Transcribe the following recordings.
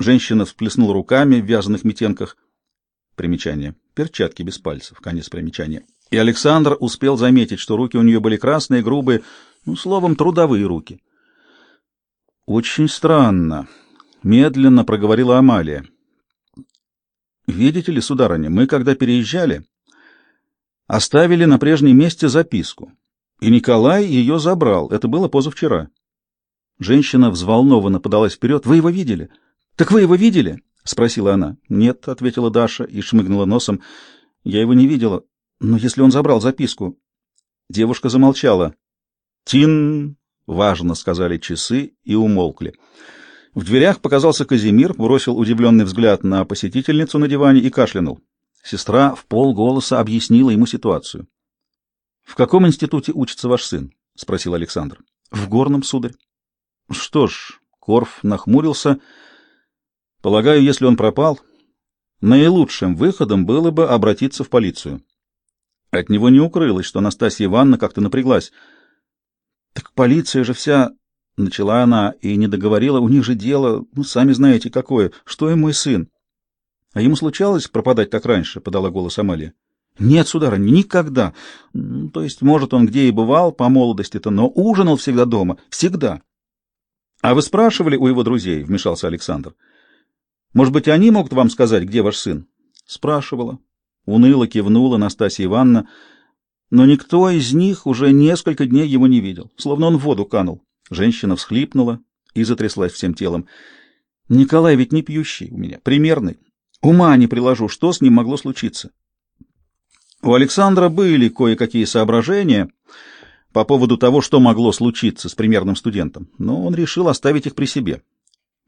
Женщина всплеснула руками в вязаных метенках. Примечание. Перчатки без пальцев. Конец примечания. И Александр успел заметить, что руки у нее были красные, грубые, ну, словом, трудовые руки. Очень странно. Медленно проговорила Амалия. Видите ли, сударыня, мы, когда переезжали, оставили на прежнем месте записку, и Николай ее забрал. Это было позавчера. Женщина взволнованно подалась вперед. «Вы его видели?» «Так вы его видели?» — спросила она. «Нет», — ответила Даша и шмыгнула носом. «Я его не видела. Но если он забрал записку...» Девушка замолчала. «Тин!» — важно сказали часы и умолкли. В дверях показался Казимир, бросил удивленный взгляд на посетительницу на диване и кашлянул. Сестра в полголоса объяснила ему ситуацию. — В каком институте учится ваш сын? — спросил Александр. — В горном, сударь. Что ж, Корф нахмурился. Полагаю, если он пропал, наилучшим выходом было бы обратиться в полицию. От него не укрылось, что Анастасия Ивановна как-то напряглась. Так полиция же вся... Начала она и не договорила, у них же дело, ну, сами знаете, какое. Что и мой сын? А ему случалось пропадать так раньше, подала голос Амалия. Нет, сударыня, никогда. То есть, может, он где и бывал по молодости-то, но ужинал всегда дома, всегда. — А вы спрашивали у его друзей? — вмешался Александр. — Может быть, они могут вам сказать, где ваш сын? — Спрашивала. Уныло кивнула Настасья Ивановна. Но никто из них уже несколько дней его не видел, словно он в воду канул. Женщина всхлипнула и затряслась всем телом. — Николай ведь не пьющий у меня, примерный. Ума не приложу, что с ним могло случиться. У Александра были кое-какие соображения по поводу того, что могло случиться с примерным студентом, но он решил оставить их при себе.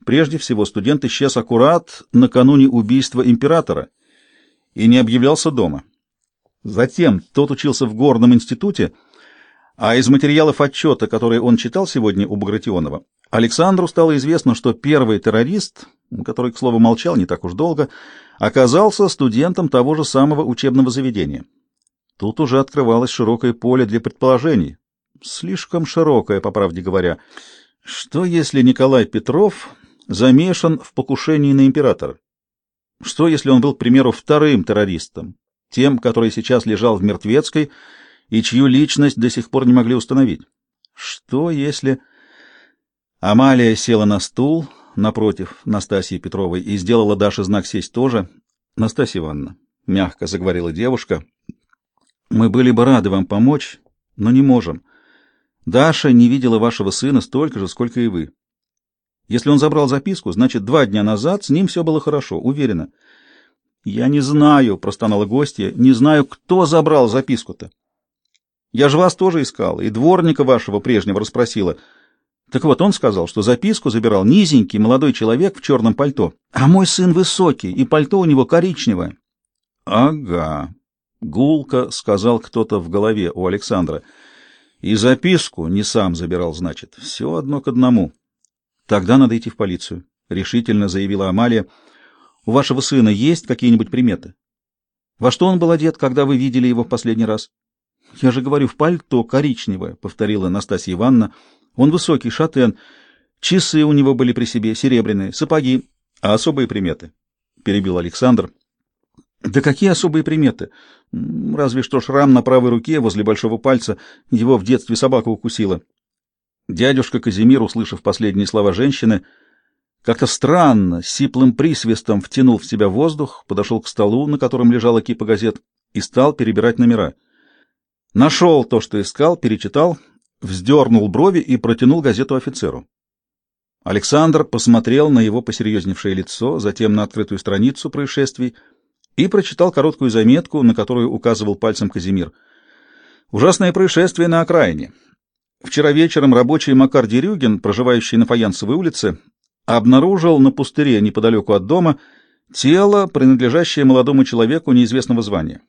Прежде всего, студент исчез аккурат накануне убийства императора и не объявлялся дома. Затем тот учился в горном институте, а из материалов отчета, которые он читал сегодня у Багратионова, Александру стало известно, что первый террорист, который, к слову, молчал не так уж долго, оказался студентом того же самого учебного заведения. Тут уже открывалось широкое поле для предположений. Слишком широкое, по правде говоря. Что, если Николай Петров замешан в покушении на императора? Что, если он был, к примеру, вторым террористом, тем, который сейчас лежал в Мертвецкой и чью личность до сих пор не могли установить? Что, если... Амалия села на стул напротив Настасьи Петровой и сделала Даше знак сесть тоже. — Настасья Ивановна, — мягко заговорила девушка, мы были бы рады вам помочь, но не можем. Даша не видела вашего сына столько же, сколько и вы. Если он забрал записку, значит, два дня назад с ним все было хорошо, уверена. Я не знаю, простонала гостья, не знаю, кто забрал записку-то. Я же вас тоже искала, и дворника вашего прежнего расспросила. Так вот, он сказал, что записку забирал низенький молодой человек в черном пальто, а мой сын высокий, и пальто у него коричневое. — Ага, Гулко сказал кто-то в голове у Александра. И записку не сам забирал, значит. Все одно к одному. Тогда надо идти в полицию, — решительно заявила Амалия. У вашего сына есть какие-нибудь приметы? Во что он был одет, когда вы видели его в последний раз? Я же говорю, в пальто коричневое, — повторила Настасья Ивановна. Он высокий, шатен. Часы у него были при себе, серебряные, сапоги. А особые приметы? — перебил Александр. Да какие особые приметы? Разве что шрам на правой руке возле большого пальца. Его в детстве собака укусила. Дядюшка Казимир, услышав последние слова женщины, как-то странно, сиплым присвистом втянул в себя воздух, подошел к столу, на котором лежала кипа газет, и стал перебирать номера. Нашел то, что искал, перечитал, вздернул брови и протянул газету офицеру. Александр посмотрел на его посерьезневшее лицо, затем на открытую страницу происшествий — и прочитал короткую заметку, на которую указывал пальцем Казимир. Ужасное происшествие на окраине. Вчера вечером рабочий Макар Дерюгин, проживающий на Фаянсовой улице, обнаружил на пустыре неподалеку от дома тело, принадлежащее молодому человеку неизвестного звания.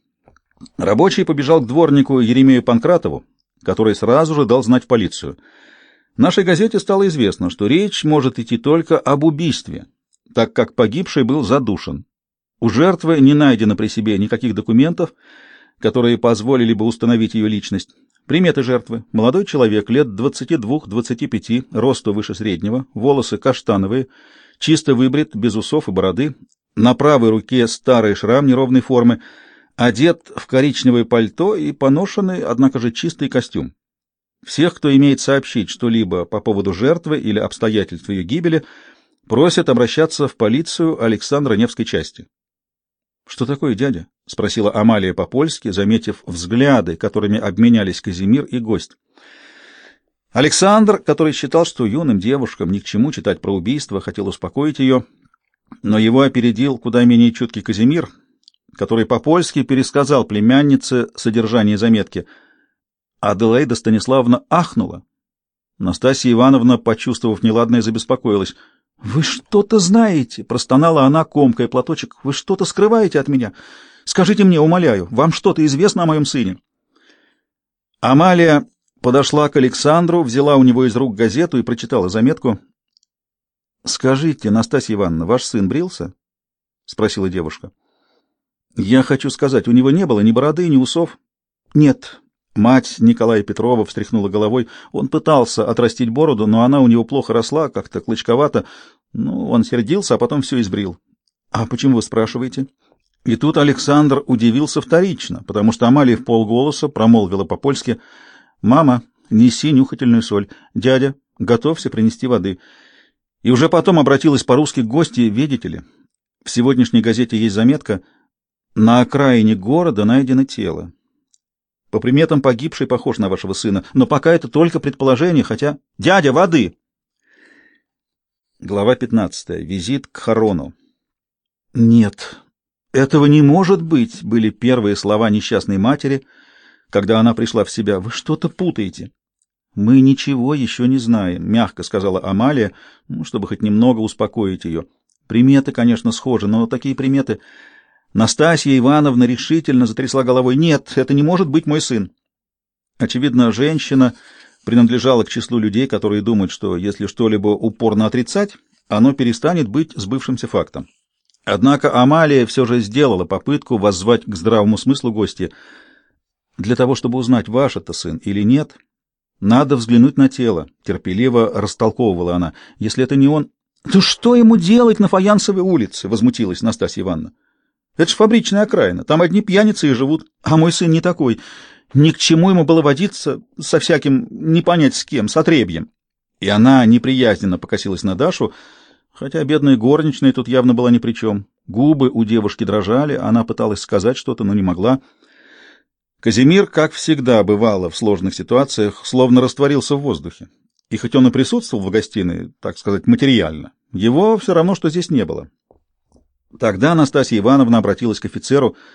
Рабочий побежал к дворнику Еремею Панкратову, который сразу же дал знать в полицию. Нашей газете стало известно, что речь может идти только об убийстве, так как погибший был задушен. У жертвы не найдено при себе никаких документов, которые позволили бы установить ее личность. Приметы жертвы. Молодой человек, лет 22-25, росту выше среднего, волосы каштановые, чисто выбрит, без усов и бороды, на правой руке старый шрам неровной формы, одет в коричневое пальто и поношенный, однако же чистый костюм. Всех, кто имеет сообщить что-либо по поводу жертвы или обстоятельств ее гибели, просят обращаться в полицию Александра Невской части. — Что такое, дядя? — спросила Амалия по-польски, заметив взгляды, которыми обменялись Казимир и гость. Александр, который считал, что юным девушкам ни к чему читать про убийство, хотел успокоить ее, но его опередил куда менее чуткий Казимир, который по-польски пересказал племяннице содержание заметки — Аделаида Станиславовна ахнула. Настасья Ивановна, почувствовав неладное, забеспокоилась. — Вы что-то знаете? — простонала она, комкая платочек. — Вы что-то скрываете от меня? Скажите мне, умоляю, вам что-то известно о моем сыне? Амалия подошла к Александру, взяла у него из рук газету и прочитала заметку. — Скажите, Настасья Ивановна, ваш сын брился? — спросила девушка. — Я хочу сказать, у него не было ни бороды, ни усов. — Нет, Мать Николая Петрова встряхнула головой. Он пытался отрастить бороду, но она у него плохо росла, как-то клочковато. Ну, он сердился, а потом все избрил. — А почему вы спрашиваете? И тут Александр удивился вторично, потому что Амалия в полголоса промолвила по-польски «Мама, неси нюхательную соль. Дядя, готовься принести воды». И уже потом обратилась по-русски к гости, видите ли. В сегодняшней газете есть заметка «На окраине города найдено тело». По приметам погибший похож на вашего сына, но пока это только предположение, хотя... Дядя, воды! Глава 15. Визит к Харону. Нет, этого не может быть, были первые слова несчастной матери, когда она пришла в себя. Вы что-то путаете. Мы ничего еще не знаем, мягко сказала Амалия, ну, чтобы хоть немного успокоить ее. Приметы, конечно, схожи, но такие приметы... Настасья Ивановна решительно затрясла головой. «Нет, это не может быть мой сын». Очевидно, женщина принадлежала к числу людей, которые думают, что если что-либо упорно отрицать, оно перестанет быть сбывшимся фактом. Однако Амалия все же сделала попытку воззвать к здравому смыслу гостя. «Для того, чтобы узнать, ваш это сын или нет, надо взглянуть на тело», — терпеливо растолковывала она. «Если это не он...» «То что ему делать на Фаянсовой улице?» — возмутилась Настасья Ивановна. Это ж фабричная окраина, там одни пьяницы и живут, а мой сын не такой. Ни к чему ему было водиться со всяким, не понять с кем, с отребьем. И она неприязненно покосилась на Дашу, хотя бедная горничная тут явно была ни при чем. Губы у девушки дрожали, она пыталась сказать что-то, но не могла. Казимир, как всегда бывало в сложных ситуациях, словно растворился в воздухе. И хоть он и присутствовал в гостиной, так сказать, материально, его все равно, что здесь не было. Тогда Анастасия Ивановна обратилась к офицеру —